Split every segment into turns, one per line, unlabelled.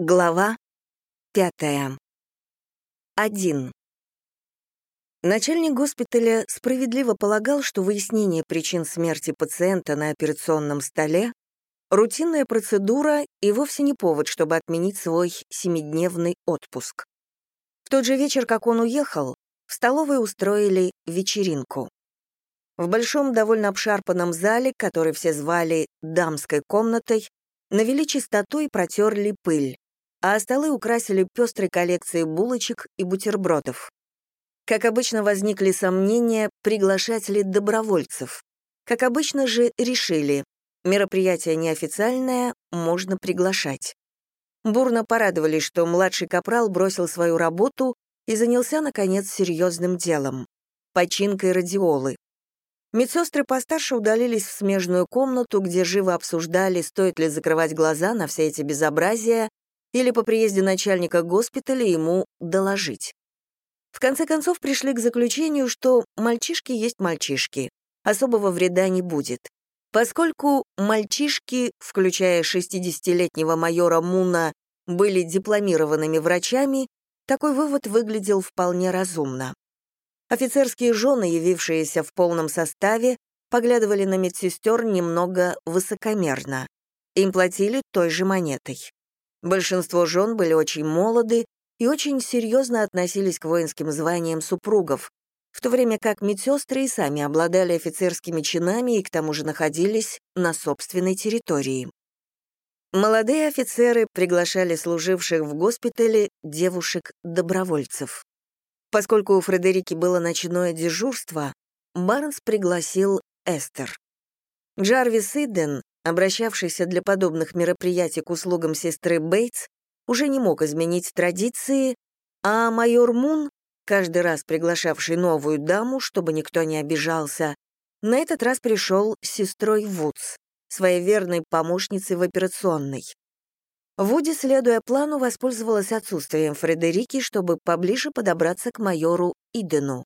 Глава пятая. Один. Начальник госпиталя справедливо полагал, что выяснение причин смерти пациента на операционном столе — рутинная процедура и вовсе не повод, чтобы отменить свой семидневный отпуск. В тот же вечер, как он уехал, в столовой устроили вечеринку. В большом, довольно обшарпанном зале, который все звали «дамской комнатой», навели чистоту и протерли пыль а столы украсили пестрой коллекцией булочек и бутербродов. Как обычно, возникли сомнения, приглашать ли добровольцев. Как обычно же, решили, мероприятие неофициальное, можно приглашать. Бурно порадовались, что младший капрал бросил свою работу и занялся, наконец, серьезным делом — починкой радиолы. Медсестры постарше удалились в смежную комнату, где живо обсуждали, стоит ли закрывать глаза на все эти безобразия или по приезде начальника госпиталя ему доложить. В конце концов пришли к заключению, что мальчишки есть мальчишки, особого вреда не будет. Поскольку мальчишки, включая 60-летнего майора Муна, были дипломированными врачами, такой вывод выглядел вполне разумно. Офицерские жены, явившиеся в полном составе, поглядывали на медсестер немного высокомерно. Им платили той же монетой. Большинство жен были очень молоды и очень серьезно относились к воинским званиям супругов, в то время как медсестры и сами обладали офицерскими чинами и к тому же находились на собственной территории. Молодые офицеры приглашали служивших в госпитале девушек-добровольцев. Поскольку у Фредерики было ночное дежурство, Барнс пригласил Эстер. Джарвис Иден обращавшийся для подобных мероприятий к услугам сестры Бейтс, уже не мог изменить традиции, а майор Мун, каждый раз приглашавший новую даму, чтобы никто не обижался, на этот раз пришел с сестрой Вудс, своей верной помощницей в операционной. Вуди, следуя плану, воспользовалась отсутствием Фредерики, чтобы поближе подобраться к майору Идену.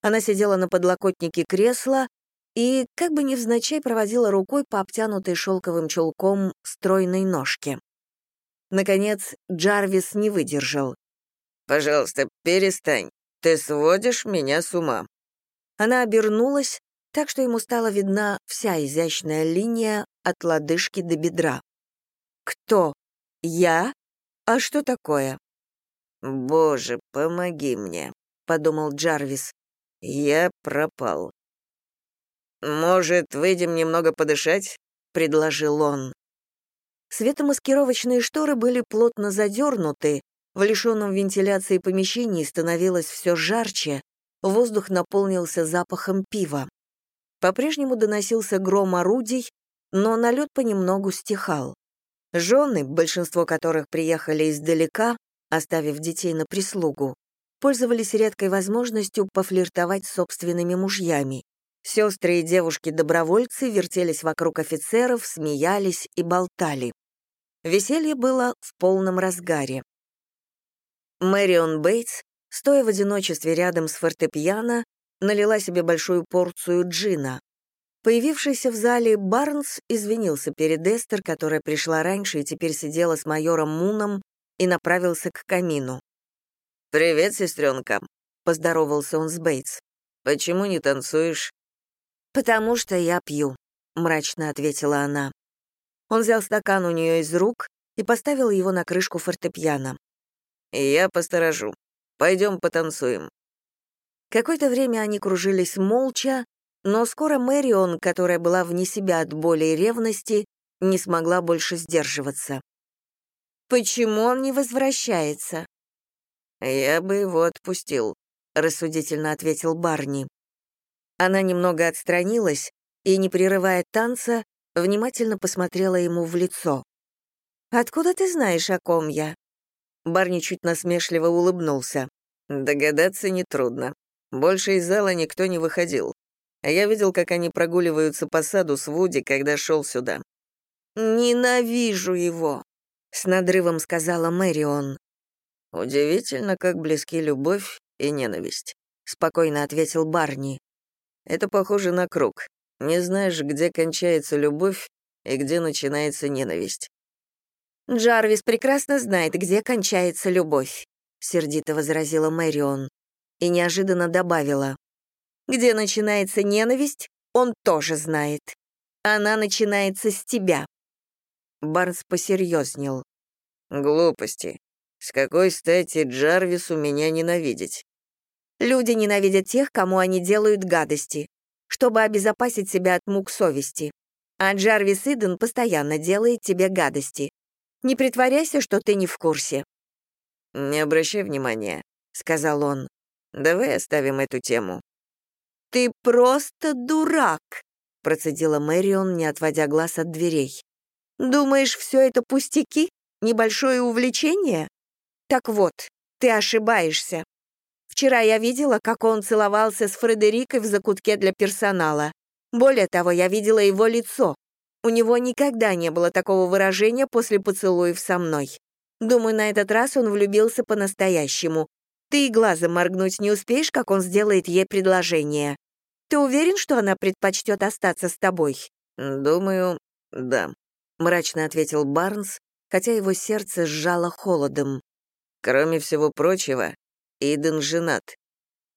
Она сидела на подлокотнике кресла, и как бы невзначай проводила рукой по обтянутой шелковым чулком стройной ножке. Наконец, Джарвис не выдержал. «Пожалуйста, перестань. Ты сводишь меня с ума». Она обернулась, так что ему стала видна вся изящная линия от лодыжки до бедра. «Кто? Я? А что такое?» «Боже, помоги мне», — подумал Джарвис. «Я пропал». «Может, выйдем немного подышать?» — предложил он. Светомаскировочные шторы были плотно задернуты, в лишенном вентиляции помещении становилось все жарче, воздух наполнился запахом пива. По-прежнему доносился гром орудий, но налет понемногу стихал. Жены, большинство которых приехали издалека, оставив детей на прислугу, пользовались редкой возможностью пофлиртовать с собственными мужьями. Сестры и девушки-добровольцы вертелись вокруг офицеров, смеялись и болтали. Веселье было в полном разгаре. Мэрион Бейтс, стоя в одиночестве рядом с фортепиано, налила себе большую порцию джина. Появившийся в зале Барнс извинился перед Эстер, которая пришла раньше и теперь сидела с майором Муном, и направился к камину. «Привет, сестренка», — поздоровался он с Бейтс. «Почему не танцуешь?» «Потому что я пью», — мрачно ответила она. Он взял стакан у нее из рук и поставил его на крышку фортепиано. «Я посторожу. Пойдем потанцуем». Какое-то время они кружились молча, но скоро Мэрион, которая была вне себя от боли и ревности, не смогла больше сдерживаться. «Почему он не возвращается?» «Я бы его отпустил», — рассудительно ответил Барни. Она немного отстранилась и, не прерывая танца, внимательно посмотрела ему в лицо. «Откуда ты знаешь, о ком я?» Барни чуть насмешливо улыбнулся. «Догадаться нетрудно. Больше из зала никто не выходил. Я видел, как они прогуливаются по саду с Вуди, когда шел сюда». «Ненавижу его», — с надрывом сказала Мэрион. «Удивительно, как близки любовь и ненависть», — спокойно ответил Барни. Это похоже на круг. Не знаешь, где кончается любовь и где начинается ненависть. Джарвис прекрасно знает, где кончается любовь, сердито возразила Мэрион и неожиданно добавила. Где начинается ненависть, он тоже знает. Она начинается с тебя. Барнс посерьезнел.
Глупости. С какой стати Джарвису меня ненавидеть?
Люди ненавидят тех, кому они делают гадости, чтобы обезопасить себя от мук совести. А Джарвис Иден постоянно делает тебе гадости. Не притворяйся, что ты не в курсе.
«Не обращай внимания», — сказал он. «Давай оставим эту тему».
«Ты просто дурак», — процедила Мэрион, не отводя глаз от дверей. «Думаешь, все это пустяки? Небольшое увлечение? Так вот, ты ошибаешься. Вчера я видела, как он целовался с Фредерикой в закутке для персонала. Более того, я видела его лицо. У него никогда не было такого выражения после поцелуев со мной. Думаю, на этот раз он влюбился по-настоящему. Ты и глазом моргнуть не успеешь, как он сделает ей предложение. Ты уверен, что она предпочтет остаться с тобой?
Думаю, да,
мрачно ответил Барнс, хотя его сердце сжало холодом.
Кроме всего прочего, Иден женат.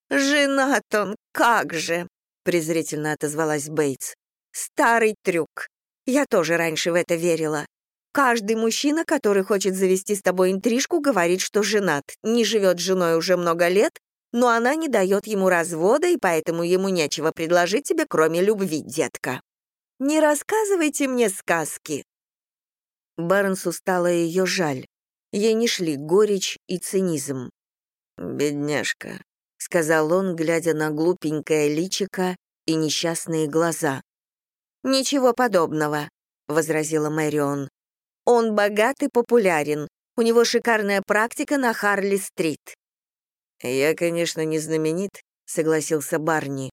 «Женат он, как же!» — презрительно отозвалась Бейтс. «Старый трюк. Я тоже раньше в это верила. Каждый мужчина, который хочет завести с тобой интрижку, говорит, что женат, не живет с женой уже много лет, но она не дает ему развода, и поэтому ему нечего предложить тебе, кроме любви, детка. Не рассказывайте мне сказки». Барнсу стало ее жаль. Ей не шли горечь и цинизм.
«Бедняжка», —
сказал он, глядя на глупенькое личико и несчастные глаза. «Ничего подобного», — возразила Мэрион. Он богат и популярен. У него шикарная практика на Харли-стрит».
«Я, конечно, не знаменит», — согласился Барни.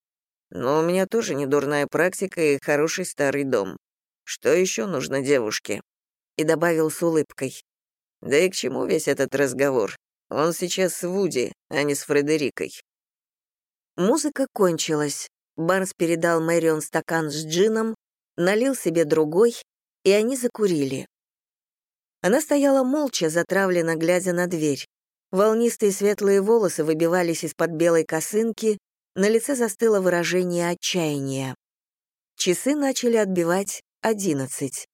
«Но у меня тоже не дурная практика и хороший старый дом. Что еще нужно девушке?» И добавил с улыбкой. «Да и к чему весь этот разговор? Он сейчас с Вуди, а не с Фредерикой».
Музыка кончилась. Барнс передал Мэрион стакан с джином, налил себе другой, и они закурили. Она стояла молча, затравленно глядя на дверь. Волнистые светлые волосы выбивались из-под белой косынки, на лице застыло выражение отчаяния. Часы начали отбивать одиннадцать.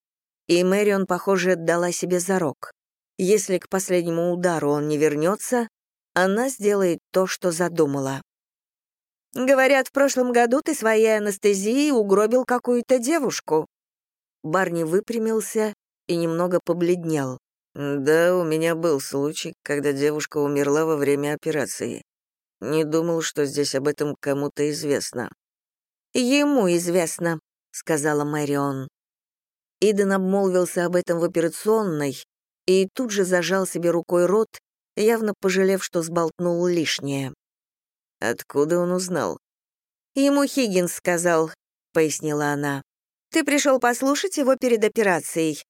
И Мэрион, похоже, дала себе зарок. Если к последнему удару он не вернется, она сделает то, что задумала. «Говорят, в прошлом году ты своей анестезией угробил какую-то девушку». Барни выпрямился и немного побледнел.
«Да, у меня был случай, когда девушка умерла во время операции. Не думал, что здесь об этом кому-то известно».
«Ему известно», — сказала Мэрион. Иден обмолвился об этом в операционной и тут же зажал себе рукой рот, явно пожалев, что сболтнул лишнее.
«Откуда он узнал?»
«Ему Хиггинс сказал», — пояснила она. «Ты пришел послушать его перед операцией.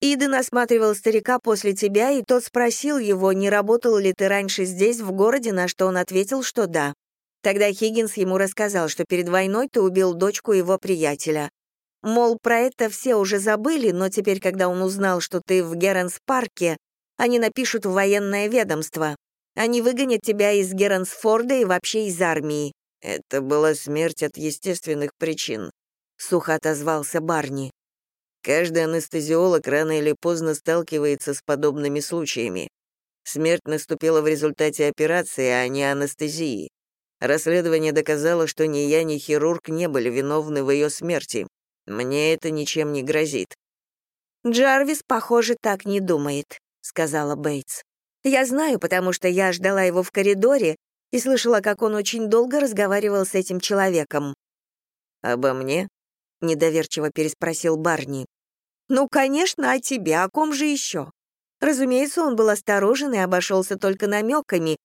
Иден осматривал старика после тебя, и тот спросил его, не работал ли ты раньше здесь, в городе, на что он ответил, что да. Тогда Хиггинс ему рассказал, что перед войной ты убил дочку его приятеля. Мол, про это все уже забыли, но теперь, когда он узнал, что ты в Геренс-парке, они напишут в военное ведомство. Они выгонят тебя из Геренсфорда и вообще из армии.
Это была смерть от естественных причин, — сухо отозвался Барни. Каждый анестезиолог рано или поздно сталкивается с подобными случаями. Смерть наступила в результате операции, а не анестезии. Расследование доказало, что ни я, ни хирург не были виновны в ее смерти. Мне это ничем не грозит.
«Джарвис, похоже, так не думает», — сказала Бейтс. «Я знаю, потому что я ждала его в коридоре и слышала, как он очень долго разговаривал с этим человеком».
«Обо мне?» — недоверчиво переспросил Барни.
«Ну, конечно, о тебе, о ком же еще?» Разумеется, он был осторожен и обошелся только намеками,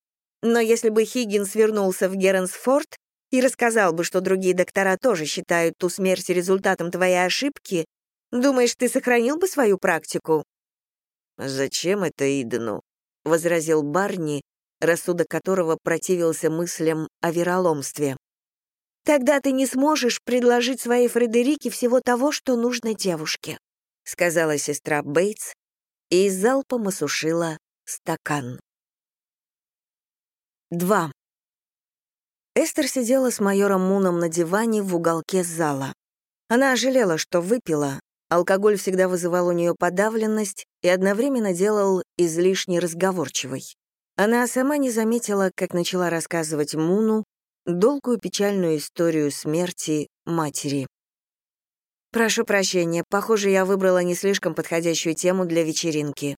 но если бы Хиггинс вернулся в Геренсфорд и рассказал бы, что другие доктора тоже считают ту смерть результатом твоей ошибки, думаешь, ты сохранил бы свою практику?»
«Зачем это Идену?» — возразил Барни, рассудок которого противился мыслям о вероломстве.
«Тогда ты не сможешь предложить своей Фредерике всего того, что нужно девушке», сказала сестра Бейтс, и залпом осушила стакан. 2. Эстер сидела с майором Муном на диване в уголке зала. Она жалела, что выпила, алкоголь всегда вызывал у нее подавленность и одновременно делал излишне разговорчивой. Она сама не заметила, как начала рассказывать Муну долгую печальную историю смерти матери. «Прошу прощения, похоже, я выбрала не слишком подходящую тему для вечеринки».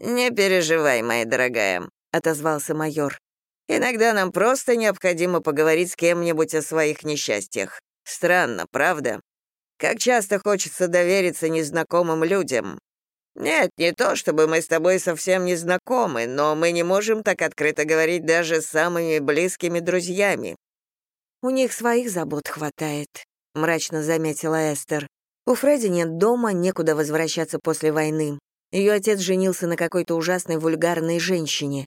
«Не переживай, моя дорогая», — отозвался майор. «Иногда нам просто необходимо поговорить с кем-нибудь о своих несчастьях. Странно, правда? Как часто хочется довериться незнакомым людям. Нет, не то, чтобы мы с тобой совсем не знакомы, но мы не можем так открыто говорить даже с самыми близкими друзьями».
«У них своих забот хватает», — мрачно заметила Эстер. «У Фредди нет дома, некуда возвращаться после войны. Ее отец женился на какой-то ужасной вульгарной женщине.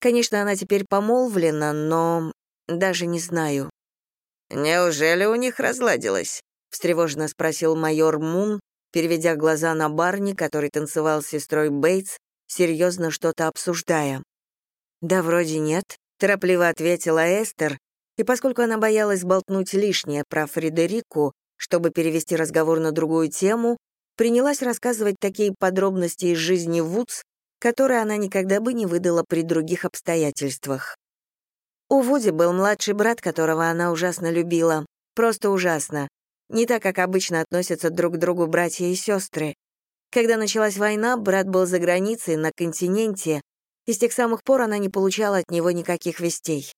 Конечно, она теперь помолвлена, но... даже не знаю».
«Неужели у них разладилось?» — встревоженно спросил майор Мун, переведя глаза на Барни, который танцевал с сестрой Бейтс, серьезно что-то обсуждая.
«Да вроде нет», — торопливо ответила Эстер, и поскольку она боялась болтнуть лишнее про Фредерику, чтобы перевести разговор на другую тему, принялась рассказывать такие подробности из жизни Вудс, которые она никогда бы не выдала при других обстоятельствах. У Вуди был младший брат, которого она ужасно любила. Просто ужасно. Не так, как обычно относятся друг к другу братья и сестры. Когда началась война, брат был за границей, на континенте, и с тех самых пор она не получала от него никаких вестей.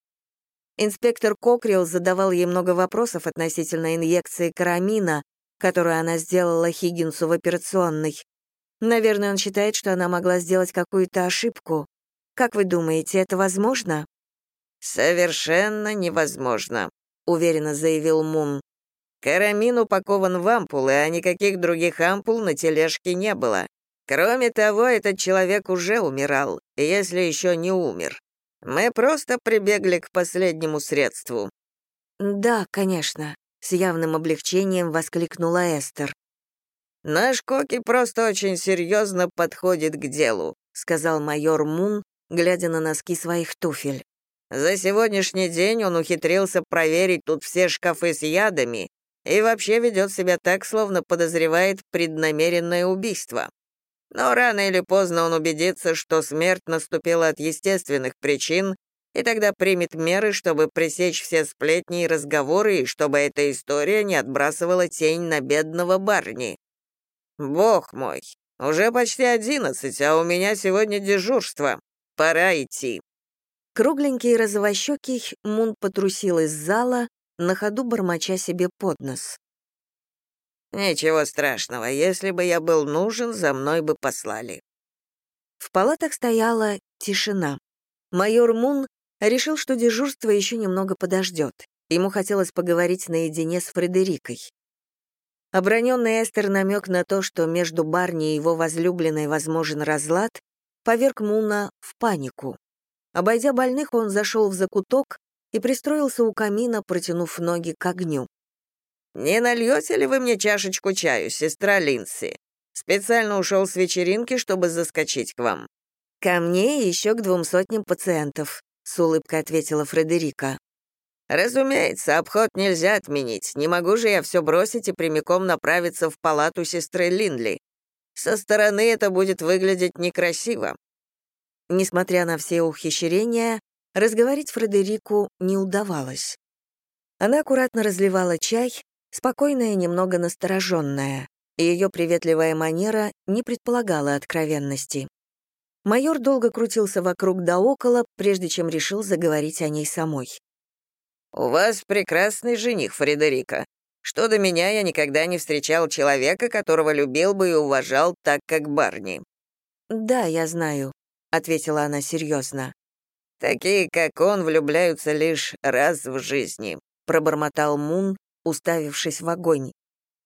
Инспектор Кокрилл задавал ей много вопросов относительно инъекции карамина, которую она сделала Хиггинсу в операционной. Наверное, он считает, что она могла сделать какую-то ошибку. Как вы думаете, это возможно?
«Совершенно невозможно», — уверенно заявил Мун. «Карамин упакован в ампулы, а никаких других ампул на тележке не было. Кроме того, этот человек уже умирал, если еще не умер. Мы просто прибегли к последнему средству».
«Да, конечно», — с явным облегчением воскликнула Эстер.
«Наш Коки просто очень серьезно подходит к делу», — сказал майор Мун, глядя на носки своих туфель. «За сегодняшний день он ухитрился проверить тут все шкафы с ядами и вообще ведет себя так, словно подозревает преднамеренное убийство. Но рано или поздно он убедится, что смерть наступила от естественных причин, и тогда примет меры, чтобы пресечь все сплетни и разговоры, и чтобы эта история не отбрасывала тень на бедного Барни. Бог мой, уже почти одиннадцать, а у меня сегодня дежурство. Пора идти.
Кругленький и розовощекий Мун потрусил из зала, на ходу бормоча себе под нос.
«Ничего страшного, если бы я был нужен, за мной бы послали».
В палатах стояла тишина. Майор Мун решил, что дежурство еще немного подождет. Ему хотелось поговорить наедине с Фредерикой. Оброненный Эстер намек на то, что между Барни и его возлюбленной возможен разлад, поверг Муна в панику. Обойдя больных, он зашел в закуток и пристроился у камина, протянув ноги к огню.
«Не нальете ли вы мне чашечку чаю, сестра Линси? Специально ушел с вечеринки, чтобы заскочить к вам».
«Ко мне и еще к двум сотням пациентов», — с улыбкой ответила Фредерика.
«Разумеется, обход нельзя отменить. Не могу же я все бросить и прямиком направиться в палату сестры Линдли. Со стороны это будет выглядеть некрасиво».
Несмотря на все ухищрения, разговорить Фредерику не удавалось. Она аккуратно разливала чай, спокойная и немного настороженная, и ее приветливая манера не предполагала откровенности. Майор долго крутился вокруг да около, прежде чем решил заговорить о ней самой.
«У вас прекрасный жених, Фредерика. Что до меня, я никогда не встречал человека, которого любил бы и уважал так, как Барни».
«Да, я знаю», — ответила она серьезно.
«Такие, как он, влюбляются лишь раз в жизни», — пробормотал Мун, уставившись в огонь.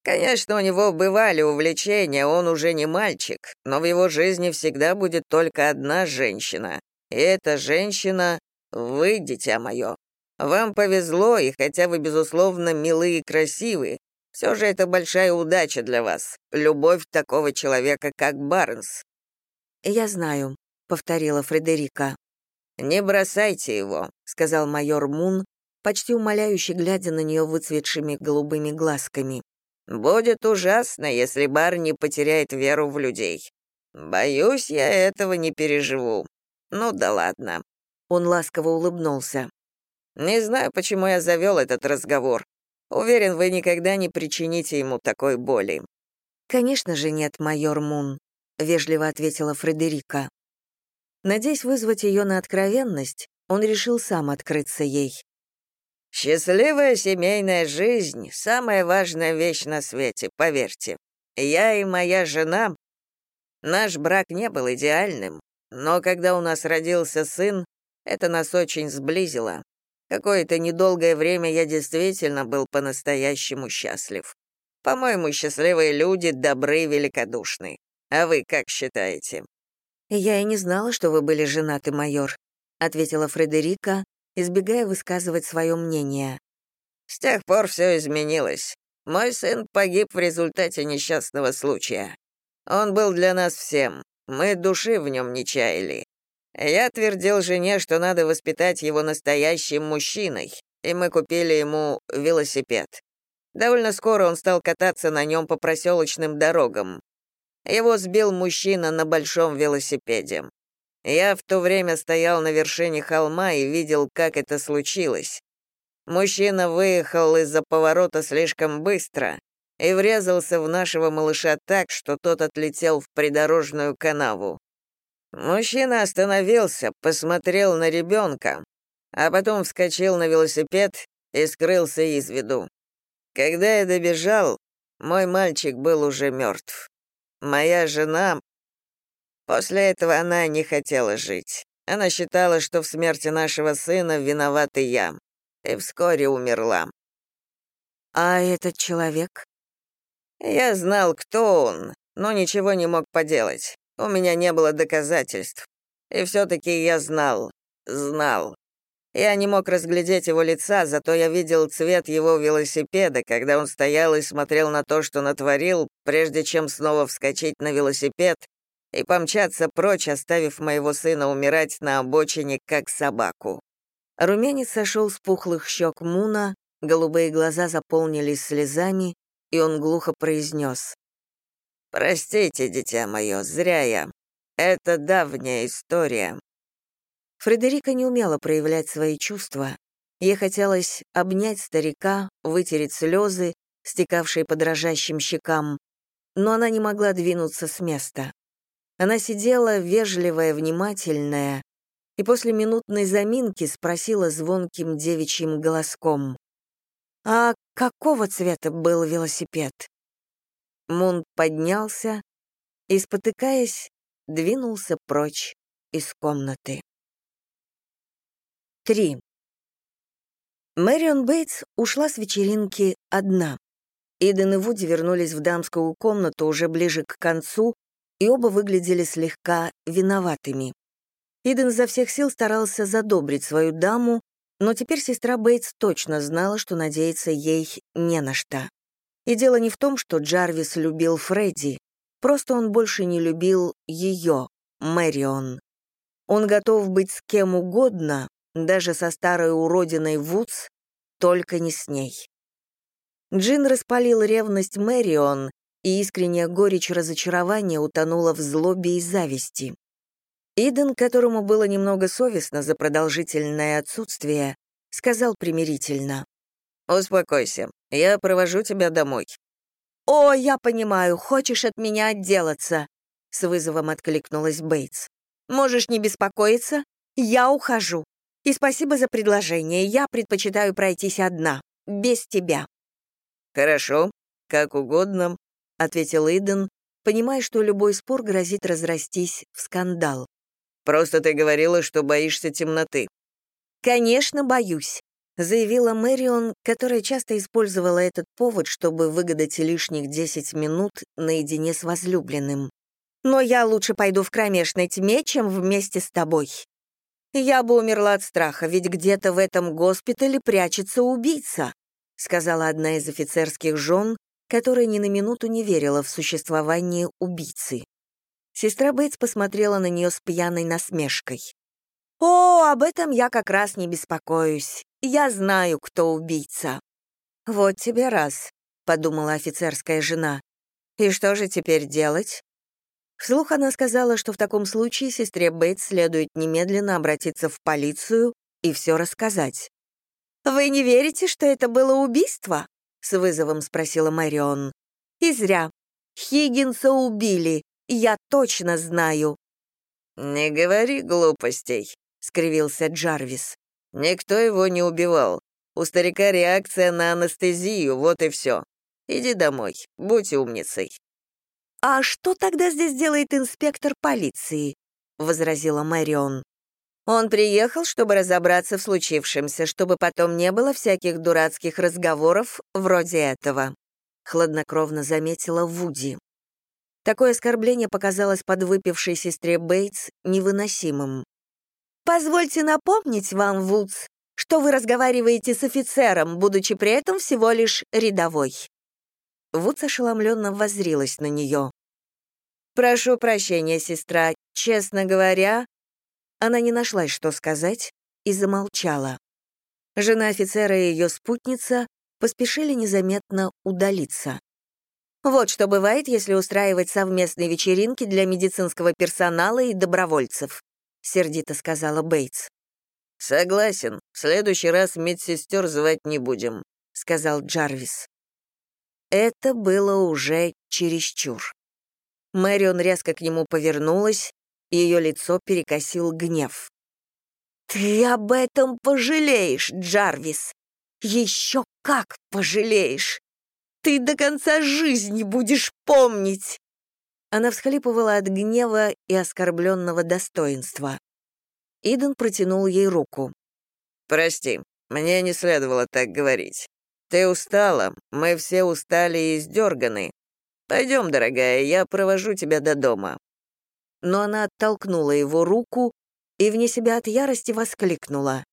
«Конечно, у него бывали увлечения, он уже не мальчик, но в его жизни всегда будет только одна женщина. И эта женщина — вы, дитя мое. Вам повезло, и хотя вы, безусловно, милы и красивы, все же это большая удача для вас, любовь такого человека, как Барнс.
«Я знаю», — повторила Фредерика.
«Не бросайте его», — сказал майор Мун, почти умоляюще глядя на нее выцветшими голубыми глазками. «Будет ужасно, если Барни потеряет веру в людей. Боюсь, я этого не переживу. Ну да ладно».
Он ласково улыбнулся.
«Не знаю, почему я завел этот разговор. Уверен, вы никогда не причините ему такой боли».
«Конечно же нет, майор Мун», — вежливо ответила Фредерика. Надеясь вызвать ее на откровенность, он решил сам открыться ей.
«Счастливая семейная жизнь — самая важная вещь на свете, поверьте. Я и моя жена... Наш брак не был идеальным, но когда у нас родился сын, это нас очень сблизило. Какое-то недолгое время я действительно был по-настоящему счастлив. По-моему, счастливые люди добры и великодушны. А вы как считаете?»
«Я и не знала, что вы были женаты, майор», — ответила Фредерика, избегая высказывать свое мнение.
«С тех пор все изменилось. Мой сын погиб в результате несчастного случая. Он был для нас всем. Мы души в нем не чаяли. Я твердил жене, что надо воспитать его настоящим мужчиной, и мы купили ему велосипед. Довольно скоро он стал кататься на нем по проселочным дорогам. Его сбил мужчина на большом велосипеде. Я в то время стоял на вершине холма и видел, как это случилось. Мужчина выехал из-за поворота слишком быстро и врезался в нашего малыша так, что тот отлетел в придорожную канаву. Мужчина остановился, посмотрел на ребенка, а потом вскочил на велосипед и скрылся из виду. Когда я добежал, мой мальчик был уже мертв. Моя жена... После этого она не хотела жить. Она считала, что в смерти нашего сына виноват и я. И вскоре умерла.
А этот человек?
Я знал, кто он, но ничего не мог поделать. У меня не было доказательств. И все-таки я знал, знал. Я не мог разглядеть его лица, зато я видел цвет его велосипеда, когда он стоял и смотрел на то, что натворил, прежде чем снова вскочить на велосипед и помчаться прочь, оставив моего сына умирать на обочине, как собаку.
Румянец сошел с пухлых щек Муна, голубые глаза заполнились слезами, и он глухо произнес.
«Простите, дитя мое, зря я. Это давняя история.
Фредерика не умела проявлять свои чувства. Ей хотелось обнять старика, вытереть слезы, стекавшие по дрожащим щекам, но она не могла двинуться с места. Она сидела, вежливая, внимательная, и после минутной заминки спросила звонким девичьим голоском. «А какого цвета был велосипед?» Мунт поднялся и, спотыкаясь, двинулся прочь из комнаты. 3. Мэрион Бейтс ушла с вечеринки одна. Иден и Вуди вернулись в дамскую комнату уже ближе к концу, и оба выглядели слегка виноватыми. Иден изо всех сил старался задобрить свою даму, но теперь сестра Бейтс точно знала, что надеяться ей не на что. И дело не в том, что Джарвис любил Фредди, просто он больше не любил ее, Мэрион. Он готов быть с кем угодно, даже со старой уродиной Вудс, только не с ней. Джин распалил ревность Мэрион, и искренняя горечь разочарования утонула в злобе и зависти. Иден, которому было немного совестно за продолжительное отсутствие, сказал примирительно.
«Успокойся, я провожу тебя домой».
«О, я понимаю, хочешь от меня отделаться», — с вызовом откликнулась Бейтс. «Можешь не беспокоиться, я ухожу. И спасибо за предложение. Я предпочитаю пройтись одна, без тебя».
«Хорошо, как угодно», — ответил Иден,
понимая, что любой спор грозит разрастись в скандал.
«Просто ты говорила, что боишься темноты».
«Конечно, боюсь», — заявила Мэрион, которая часто использовала этот повод, чтобы выгадать лишних 10 минут наедине с возлюбленным. «Но я лучше пойду в кромешной тьме, чем вместе с тобой». «Я бы умерла от страха, ведь где-то в этом госпитале прячется убийца», сказала одна из офицерских жен, которая ни на минуту не верила в существование убийцы. Сестра Бейтс посмотрела на нее с пьяной насмешкой. «О, об этом я как раз не беспокоюсь. Я знаю, кто убийца». «Вот тебе раз», — подумала офицерская жена. «И что же теперь делать?» Вслух она сказала, что в таком случае сестре Бейтс следует немедленно обратиться в полицию и все рассказать. «Вы не верите, что это было убийство?» — с вызовом спросила Мэрион. «И зря. Хиггинса убили, я точно знаю».
«Не говори глупостей», — скривился Джарвис. «Никто его не убивал. У старика реакция на анестезию, вот и все. Иди домой, будь умницей».
«А что тогда здесь делает инспектор полиции?» — возразила Мэрион. «Он приехал, чтобы разобраться в случившемся, чтобы потом не было всяких дурацких разговоров вроде этого», — хладнокровно заметила Вуди. Такое оскорбление показалось подвыпившей сестре Бейтс невыносимым. «Позвольте напомнить вам, Вудс, что вы разговариваете с офицером, будучи при этом всего лишь рядовой». Вудс ошеломленно воззрилась на нее. «Прошу прощения, сестра. Честно говоря...» Она не нашлась, что сказать, и замолчала. Жена офицера и ее спутница поспешили незаметно удалиться. Вот что бывает, если устраивать совместные вечеринки для медицинского персонала и добровольцев», — сердито сказала Бейтс.
«Согласен. В следующий раз медсестер звать не будем», — сказал Джарвис.
Это было уже чересчур. Мэрион резко к нему повернулась, и ее лицо перекосил гнев. «Ты об этом пожалеешь, Джарвис! Еще как пожалеешь! Ты до конца жизни будешь помнить!» Она всхлипывала от гнева и оскорбленного достоинства. Иден протянул ей руку.
«Прости, мне не следовало так говорить. Ты устала, мы все устали и издерганы. Пойдем, дорогая, я провожу тебя до дома».
Но она оттолкнула его руку и вне себя от ярости воскликнула.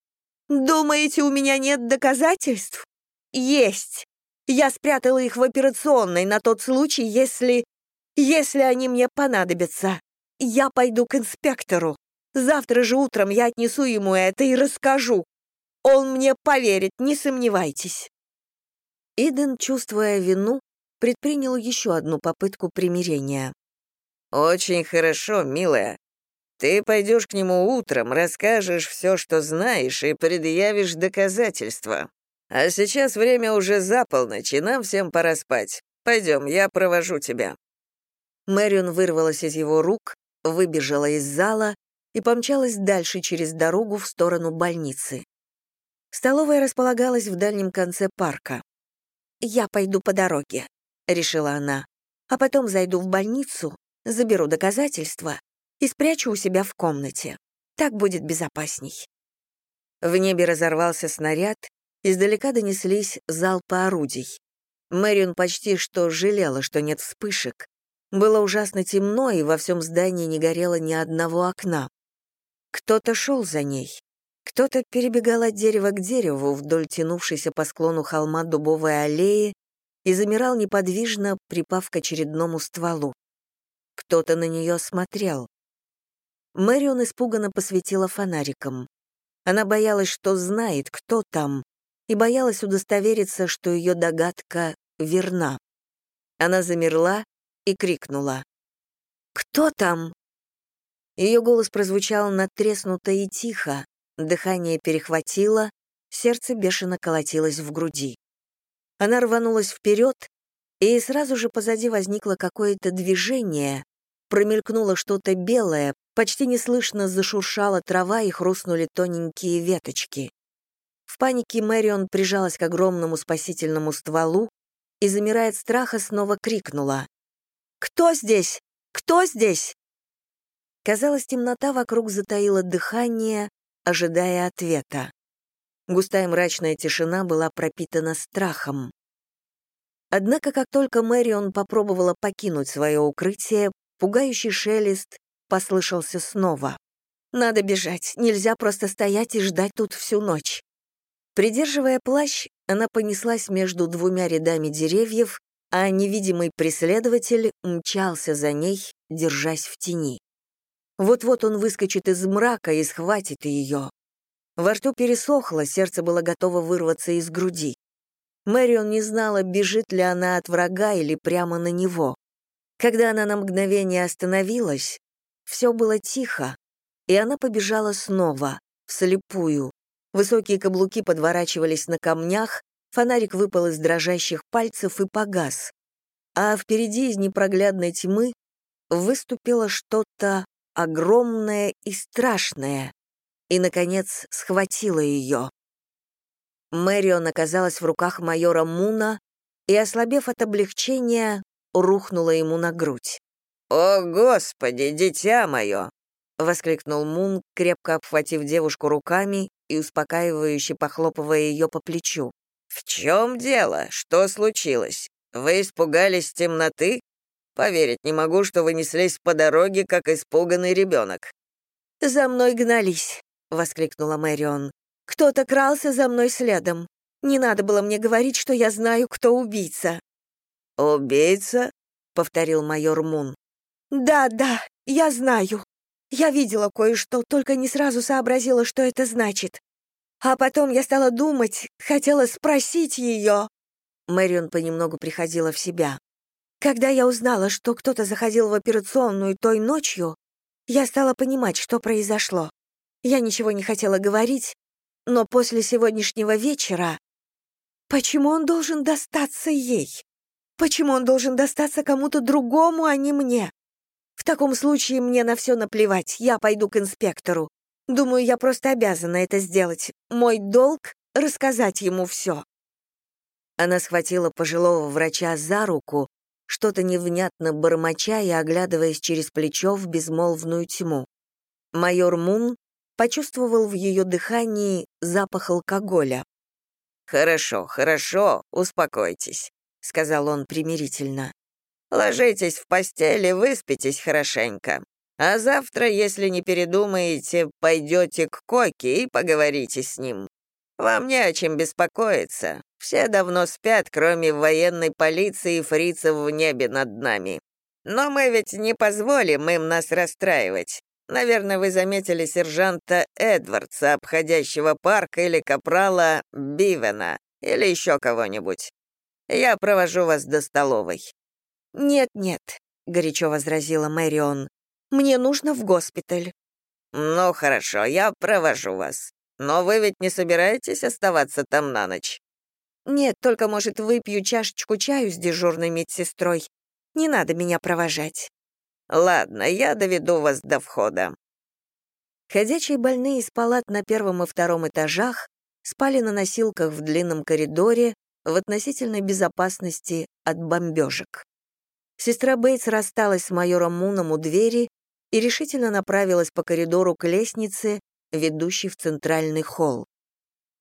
«Думаете, у меня нет доказательств? Есть! Я спрятала их в операционной на тот случай, если... если они мне понадобятся. Я пойду к инспектору. Завтра же утром я отнесу ему это и расскажу. Он мне поверит, не сомневайтесь». Иден, чувствуя вину, предпринял еще одну попытку примирения.
«Очень хорошо, милая. Ты пойдешь к нему утром, расскажешь все, что знаешь, и предъявишь доказательства. А сейчас время уже за полночь, и нам всем пора спать. Пойдем, я провожу тебя».
Мэрион вырвалась из его рук, выбежала из зала и помчалась дальше через дорогу в сторону больницы. Столовая располагалась в дальнем конце парка. «Я пойду по дороге», — решила она, «а потом зайду в больницу, заберу доказательства и спрячу у себя в комнате. Так будет безопасней». В небе разорвался снаряд, Издалека донеслись залпы орудий. Мэрион почти что жалела, что нет вспышек. Было ужасно темно, и во всем здании не горело ни одного окна. Кто-то шел за ней. Кто-то перебегал от дерева к дереву вдоль тянувшейся по склону холма дубовой аллеи и замирал неподвижно, припав к очередному стволу. Кто-то на нее смотрел. Мэрион испуганно посветила фонариком. Она боялась, что знает, кто там, и боялась удостовериться, что ее догадка верна. Она замерла и крикнула. «Кто там?» Ее голос прозвучал натреснуто и тихо, дыхание перехватило, сердце бешено колотилось в груди. Она рванулась вперед, и сразу же позади возникло какое-то движение, промелькнуло что-то белое, почти неслышно зашуршала трава и хрустнули тоненькие веточки. В панике Мэрион прижалась к огромному спасительному стволу и, замирая от страха, снова крикнула. «Кто здесь? Кто здесь?» Казалось, темнота вокруг затаила дыхание, ожидая ответа. Густая мрачная тишина была пропитана страхом. Однако, как только Мэрион попробовала покинуть свое укрытие, пугающий шелест послышался снова. «Надо бежать, нельзя просто стоять и ждать тут всю ночь». Придерживая плащ, она понеслась между двумя рядами деревьев а невидимый преследователь мчался за ней, держась в тени. Вот-вот он выскочит из мрака и схватит ее. Во рту пересохло, сердце было готово вырваться из груди. Мэрион не знала, бежит ли она от врага или прямо на него. Когда она на мгновение остановилась, все было тихо, и она побежала снова, вслепую. Высокие каблуки подворачивались на камнях, фонарик выпал из дрожащих пальцев и погас. А впереди из непроглядной тьмы выступило что-то огромное и страшное, и, наконец, схватило ее. Мэрион оказалась в руках майора Муна и, ослабев от облегчения, рухнула ему на грудь.
«О, Господи, дитя мое!» — воскликнул Мун, крепко обхватив девушку руками и успокаивающе похлопывая ее по плечу. «В чем дело? Что случилось? Вы испугались темноты? Поверить не могу, что вы неслись по дороге, как испуганный ребенок».
«За мной гнались», — воскликнула Мэрион. «Кто-то крался за мной следом. Не надо было мне говорить, что я знаю, кто убийца».
«Убийца?» — повторил майор Мун.
«Да, да, я знаю. Я видела кое-что, только не сразу сообразила, что это значит. А потом я стала думать, хотела спросить ее». Мэрион понемногу приходила в себя. Когда я узнала, что кто-то заходил в операционную той ночью, я стала понимать, что произошло. Я ничего не хотела говорить, но после сегодняшнего вечера... Почему он должен достаться ей? Почему он должен достаться кому-то другому, а не мне? В таком случае мне на все наплевать, я пойду к инспектору. Думаю, я просто обязана это сделать. Мой долг — рассказать ему все. Она схватила пожилого врача за руку, что-то невнятно бормоча и оглядываясь через плечо в безмолвную тьму. Майор Мун почувствовал в ее дыхании запах алкоголя.
«Хорошо, хорошо, успокойтесь», — сказал он примирительно. Ложитесь в постель и выспитесь хорошенько. А завтра, если не передумаете, пойдете к Коке и поговорите с ним. Вам не о чем беспокоиться. Все давно спят, кроме военной полиции и фрицев в небе над нами. Но мы ведь не позволим им нас расстраивать. Наверное, вы заметили сержанта Эдвардса, обходящего парк, или капрала Бивена, или еще кого-нибудь. Я провожу вас до столовой.
«Нет-нет», — горячо возразила Мэрион, — «мне нужно в госпиталь».
«Ну, хорошо, я провожу вас. Но вы ведь не собираетесь оставаться там на ночь?»
«Нет, только, может, выпью чашечку чаю с дежурной медсестрой. Не надо меня провожать».
«Ладно, я доведу вас до входа».
Ходячие больные из палат на первом и втором этажах спали на носилках в длинном коридоре в относительной безопасности от бомбежек. Сестра Бейтс рассталась с майором Муном у двери и решительно направилась по коридору к лестнице, ведущей в центральный холл.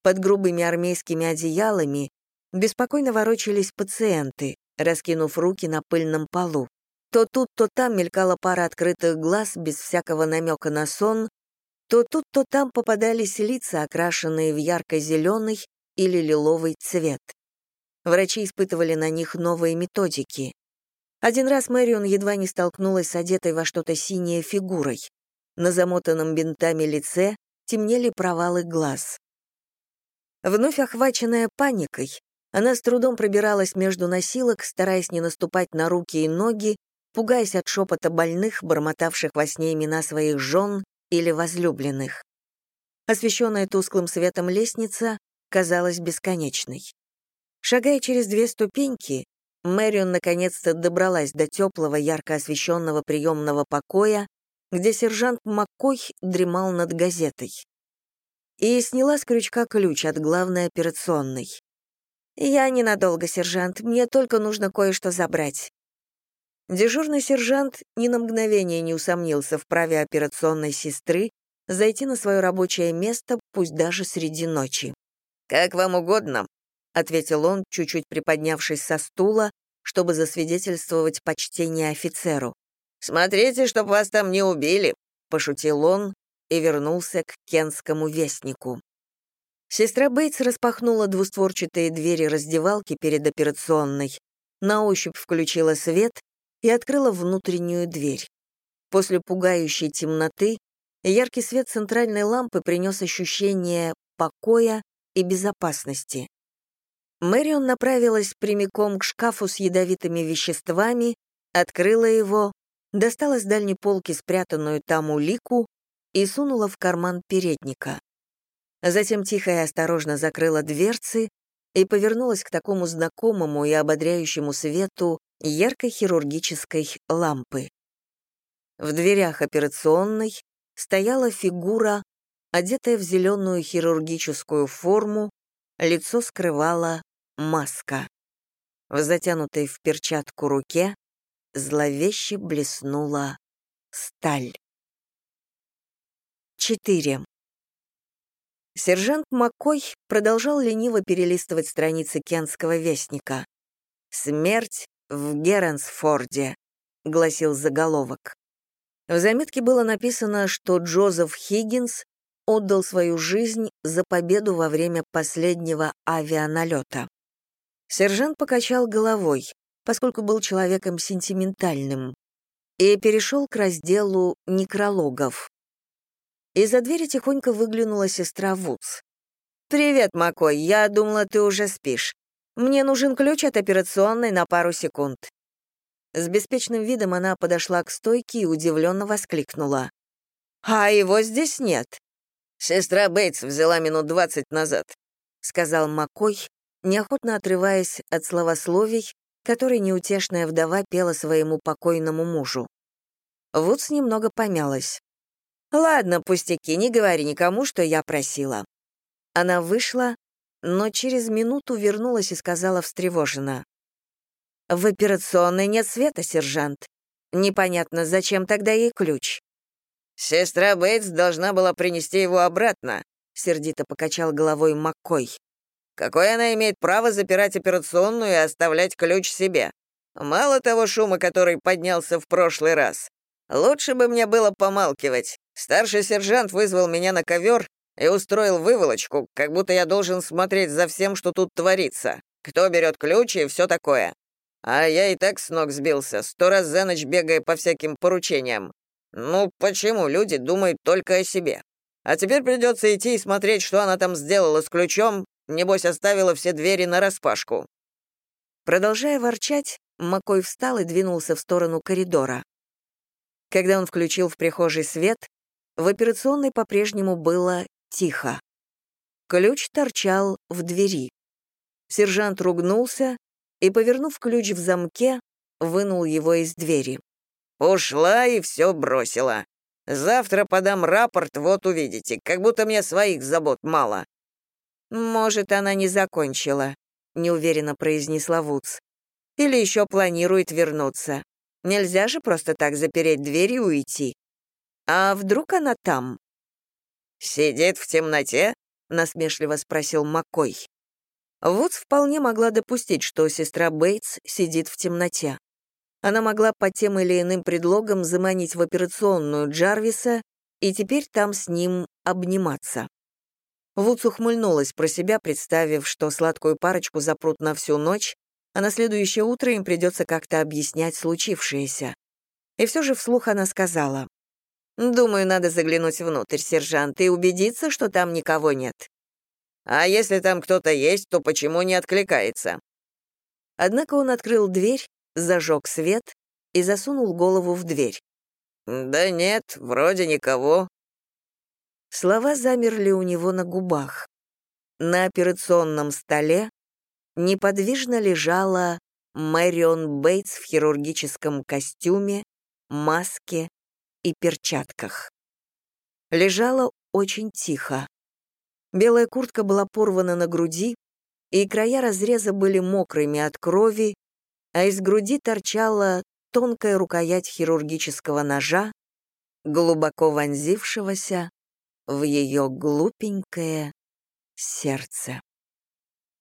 Под грубыми армейскими одеялами беспокойно ворочались пациенты, раскинув руки на пыльном полу. То тут, то там мелькала пара открытых глаз без всякого намека на сон, то тут, то там попадались лица, окрашенные в ярко-зеленый или лиловый цвет. Врачи испытывали на них новые методики. Один раз Мэрион едва не столкнулась с одетой во что-то синее фигурой. На замотанном бинтами лице темнели провалы глаз. Вновь охваченная паникой, она с трудом пробиралась между носилок, стараясь не наступать на руки и ноги, пугаясь от шепота больных, бормотавших во сне имена своих жен или возлюбленных. Освещенная тусклым светом лестница казалась бесконечной. Шагая через две ступеньки, Мэрион наконец-то добралась до теплого, ярко освещенного приемного покоя, где сержант Маккой дремал над газетой. И сняла с крючка ключ от главной операционной. «Я ненадолго, сержант, мне только нужно кое-что забрать». Дежурный сержант ни на мгновение не усомнился в праве операционной сестры зайти на свое рабочее место, пусть даже среди ночи.
«Как вам угодно», —
ответил он, чуть-чуть приподнявшись со стула, чтобы засвидетельствовать почтение офицеру.
«Смотрите, чтоб вас там не убили», — пошутил он и вернулся к кенскому вестнику.
Сестра Бейтс распахнула двустворчатые двери раздевалки перед операционной, на ощупь включила свет и открыла внутреннюю дверь. После пугающей темноты яркий свет центральной лампы принес ощущение покоя и безопасности. Мэрион направилась прямиком к шкафу с ядовитыми веществами, открыла его, достала с дальней полки спрятанную там улику и сунула в карман передника. Затем тихо и осторожно закрыла дверцы и повернулась к такому знакомому и ободряющему свету яркой хирургической лампы. В дверях операционной стояла фигура, одетая в зеленую хирургическую форму, лицо скрывала маска. В затянутой в перчатку руке зловеще блеснула сталь. 4. Сержант Маккой продолжал лениво перелистывать страницы Кенского вестника. «Смерть в Геренсфорде», — гласил заголовок. В заметке было написано, что Джозеф Хиггинс отдал свою жизнь за победу во время последнего авианалета. Сержант покачал головой, поскольку был человеком сентиментальным, и перешел к разделу некрологов. Из-за двери тихонько выглянула сестра Вудс. «Привет, Макой, я думала, ты уже спишь. Мне нужен ключ от операционной на пару секунд». С беспечным видом она подошла к стойке и удивленно воскликнула. «А его здесь нет».
«Сестра Бейтс взяла минут двадцать назад», — сказал Макой, неохотно отрываясь от словословий, которые неутешная вдова пела своему покойному мужу.
Вудс немного помялась. «Ладно, пустяки, не говори никому, что я просила». Она вышла, но через минуту вернулась и сказала встревоженно. «В операционной нет света, сержант. Непонятно, зачем тогда ей ключ?»
«Сестра Бейтс должна была принести его обратно», — сердито покачал головой Маккой. «Какое она имеет право запирать операционную и оставлять ключ себе? Мало того шума, который поднялся в прошлый раз. Лучше бы мне было помалкивать. Старший сержант вызвал меня на ковер и устроил выволочку, как будто я должен смотреть за всем, что тут творится. Кто берет ключи и все такое. А я и так с ног сбился, сто раз за ночь бегая по всяким поручениям. Ну, почему люди думают только о себе? А теперь придется идти и смотреть, что она там сделала с ключом, небось оставила все двери нараспашку».
Продолжая ворчать, Макой встал и двинулся в сторону коридора. Когда он включил в прихожий свет, в операционной по-прежнему было тихо. Ключ торчал в двери. Сержант ругнулся и, повернув ключ в замке, вынул его из двери.
«Ушла и все бросила. Завтра подам рапорт, вот увидите, как будто мне своих забот мало».
«Может, она не закончила», — неуверенно произнесла Вудс. «Или еще планирует вернуться. Нельзя же просто так запереть дверь и уйти. «А вдруг она там?»
«Сидит в темноте?» — насмешливо спросил Маккой.
Вудс вполне могла допустить, что сестра Бейтс сидит в темноте. Она могла по тем или иным предлогам заманить в операционную Джарвиса и теперь там с ним обниматься. Вудс ухмыльнулась про себя, представив, что сладкую парочку запрут на всю ночь, а на следующее утро им придется как-то объяснять случившееся. И все же вслух она сказала, Думаю, надо заглянуть внутрь, сержант, и убедиться, что там никого нет.
А если там кто-то есть, то почему не откликается?
Однако он открыл дверь, зажег свет и засунул голову в дверь.
«Да нет, вроде никого».
Слова замерли у него на губах. На операционном столе неподвижно лежала Мэрион Бейтс в хирургическом костюме, маске и перчатках. Лежала очень тихо. Белая куртка была порвана на груди, и края разреза были мокрыми от крови, а из груди торчала тонкая рукоять хирургического ножа, глубоко вонзившегося в ее глупенькое сердце.